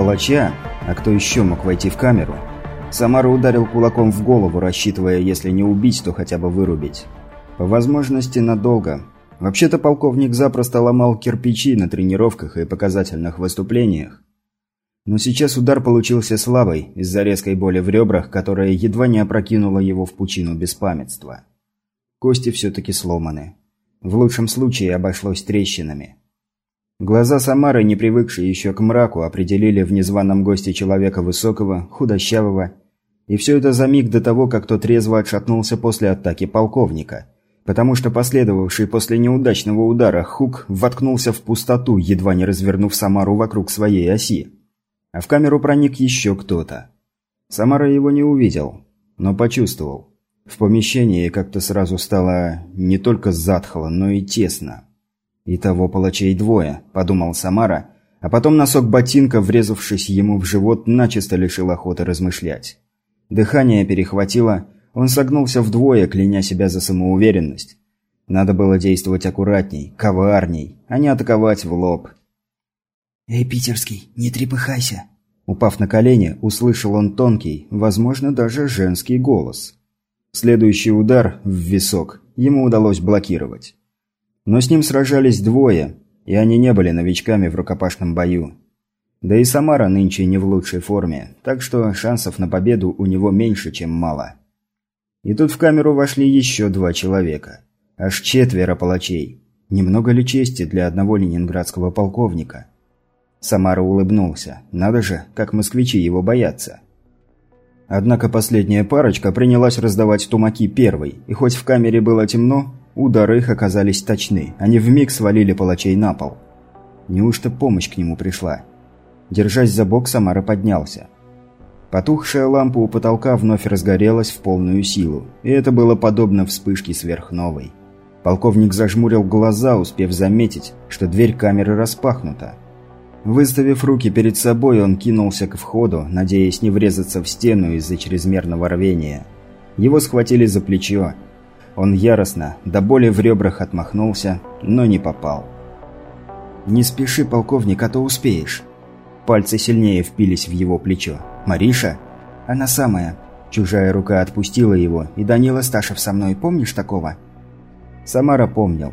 палача, а кто еще мог войти в камеру, Самара ударил кулаком в голову, рассчитывая, если не убить, то хотя бы вырубить. По возможности надолго. Вообще-то полковник запросто ломал кирпичи на тренировках и показательных выступлениях. Но сейчас удар получился слабый из-за резкой боли в ребрах, которая едва не опрокинула его в пучину беспамятства. Кости все-таки сломаны. В лучшем случае обошлось трещинами. Глаза Самары, не привыкшие еще к мраку, определили в незваном госте человека высокого, худощавого, и все это за миг до того, как тот резво отшатнулся после атаки полковника, потому что последовавший после неудачного удара хук воткнулся в пустоту, едва не развернув Самару вокруг своей оси. А в камеру проник еще кто-то. Самара его не увидел, но почувствовал. В помещении как-то сразу стало не только затхло, но и тесно. «И того палачей двое», – подумал Самара, а потом носок ботинка, врезавшись ему в живот, начисто лишил охоты размышлять. Дыхание перехватило, он согнулся вдвое, кляня себя за самоуверенность. Надо было действовать аккуратней, коварней, а не атаковать в лоб. «Эй, питерский, не трепыхайся!» Упав на колени, услышал он тонкий, возможно, даже женский голос. Следующий удар в висок ему удалось блокировать. Но с ним сражались двое, и они не были новичками в рукопашном бою. Да и Самара нынче не в лучшей форме, так что шансов на победу у него меньше, чем мало. И тут в камеру вошли еще два человека. Аж четверо палачей. Немного ли чести для одного ленинградского полковника? Самара улыбнулся. Надо же, как москвичи его боятся. Однако последняя парочка принялась раздавать тумаки первой, и хоть в камере было темно, Удары их оказались точны. Они вмиг свалили палачей на пол. Неужто помощь к нему пришла? Держась за бок, Самара поднялся. Потухшая лампа у потолка вновь разгорелась в полную силу, и это было подобно вспышке сверхновой. Полковник зажмурил глаза, успев заметить, что дверь камеры распахнута. Выставив руки перед собой, он кинулся к входу, надеясь не врезаться в стену из-за чрезмерного рвения. Его схватили за плечо, он яростно, до боли в ребрах отмахнулся, но не попал. «Не спеши, полковник, а то успеешь». Пальцы сильнее впились в его плечо. «Мариша?» «Она самая». Чужая рука отпустила его, и Данила Сташев со мной, помнишь такого? Самара помнил.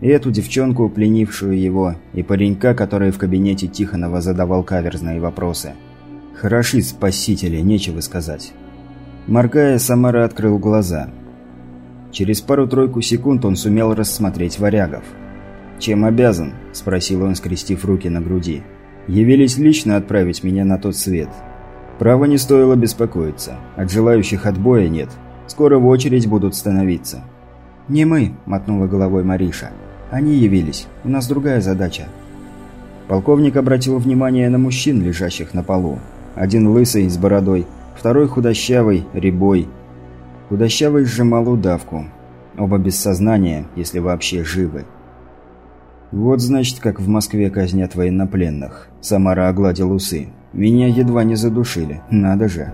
И эту девчонку, пленившую его, и паренька, который в кабинете Тихонова задавал каверзные вопросы. Хороши спасители, нечего сказать. Моргая, Самара открыл глаза – Через пару-тройку секунд он сумел рассмотреть варягов. «Чем обязан?» – спросил он, скрестив руки на груди. «Явились лично отправить меня на тот свет. Право не стоило беспокоиться. От желающих отбоя нет. Скоро в очередь будут становиться». «Не мы», – мотнула головой Мариша. «Они явились. У нас другая задача». Полковник обратил внимание на мужчин, лежащих на полу. Один лысый, с бородой, второй худощавый, рябой – Худощавый сжимал удавку. Оба без сознания, если вообще живы. «Вот, значит, как в Москве казнят военнопленных». Самара огладил усы. «Меня едва не задушили. Надо же».